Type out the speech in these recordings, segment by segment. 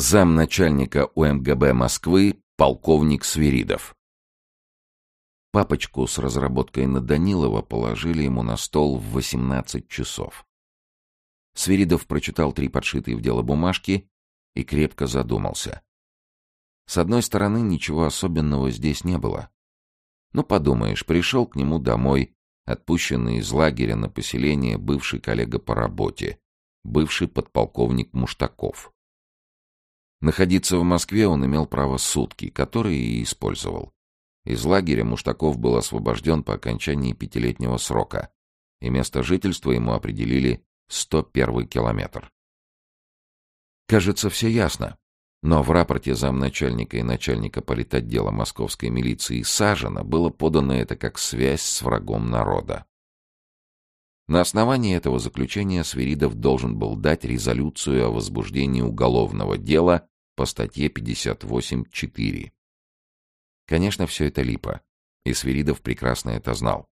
Замначальника УМГБ Москвы полковник Свиридов. Папочку с разработкой на Данилова положили ему на стол в 18 часов. Свиридов прочитал три подшитые в дело бумажки и крепко задумался. С одной стороны, ничего особенного здесь не было. Ну, подумаешь, пришел к нему домой, отпущенный из лагеря на поселение бывший коллега по работе, бывший подполковник Муштаков. Находиться в Москве он имел право сутки, которые и использовал. Из лагеря Муштаков был освобожден по окончании пятилетнего срока, и место жительства ему определили 101 километр. Кажется, все ясно. Но в рапорте замначальника и начальника политотдела московской милиции Сажина было подано это как связь с врагом народа. На основании этого заключения Свиридов должен был дать резолюцию о возбуждении уголовного дела по статье 58.4. Конечно, все это липо, и Свиридов прекрасно это знал.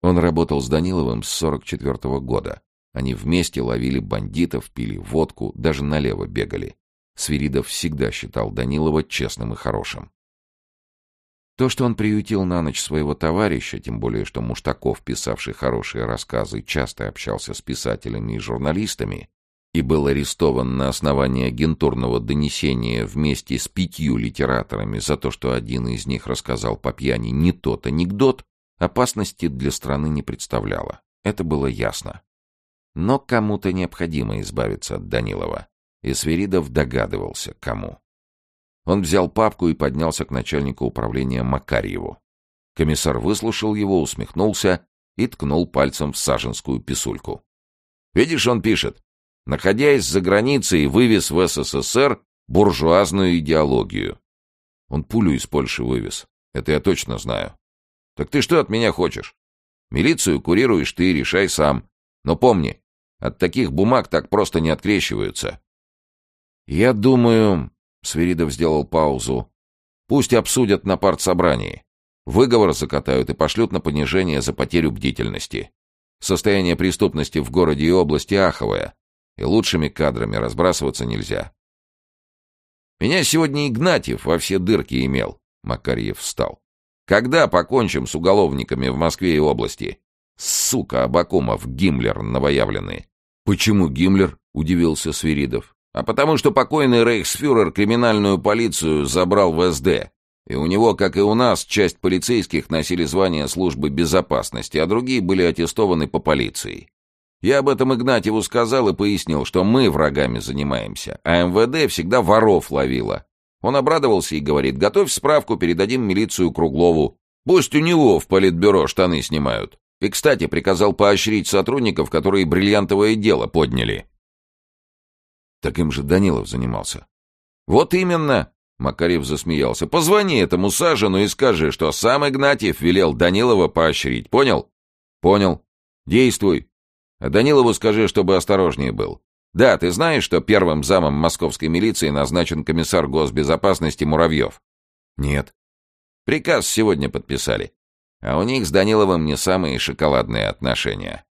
Он работал с Даниловым с 44 -го года. Они вместе ловили бандитов, пили водку, даже налево бегали. Свиридов всегда считал Данилова честным и хорошим. То, что он приютил на ночь своего товарища, тем более что Муштаков, писавший хорошие рассказы, часто общался с писателями и журналистами, и был арестован на основании агентурного донесения вместе с пятью литераторами за то, что один из них рассказал по пьяни не тот анекдот, опасности для страны не представляло. Это было ясно. Но кому-то необходимо избавиться от Данилова, и Сверидов догадывался, кому. Он взял папку и поднялся к начальнику управления Макарьеву. Комиссар выслушал его, усмехнулся и ткнул пальцем в саженскую писульку. «Видишь, он пишет. Находясь за границей, вывез в СССР буржуазную идеологию. Он пулю из Польши вывез. Это я точно знаю. Так ты что от меня хочешь? Милицию курируешь ты, решай сам. Но помни, от таких бумаг так просто не открещиваются. Я думаю, Свиридов сделал паузу. Пусть обсудят на партсобрании. Выговор закатают и пошлют на понижение за потерю бдительности. Состояние преступности в городе и области аховое, и лучшими кадрами разбрасываться нельзя. Меня сегодня Игнатьев во все дырки имел. Макарьев встал. Когда покончим с уголовниками в Москве и области? Сука, Абакумов, Гиммлер новоявленный. Почему Гиммлер? Удивился Свиридов. А потому что покойный рейхсфюрер криминальную полицию забрал в СД. И у него, как и у нас, часть полицейских носили звание службы безопасности, а другие были аттестованы по полиции. Я об этом Игнатьеву сказал и пояснил, что мы врагами занимаемся, а МВД всегда воров ловило. Он обрадовался и говорит, готовь справку, передадим милицию Круглову. Пусть у него в политбюро штаны снимают. И, кстати, приказал поощрить сотрудников, которые бриллиантовое дело подняли. Так им же Данилов занимался. Вот именно, Макарев засмеялся. Позвони этому Сажину и скажи, что сам Игнатьев велел Данилова поощрить. Понял? Понял. Действуй. Данилову скажи, чтобы осторожнее был. Да, ты знаешь, что первым замом московской милиции назначен комиссар госбезопасности Муравьев? Нет. Приказ сегодня подписали. А у них с Даниловым не самые шоколадные отношения.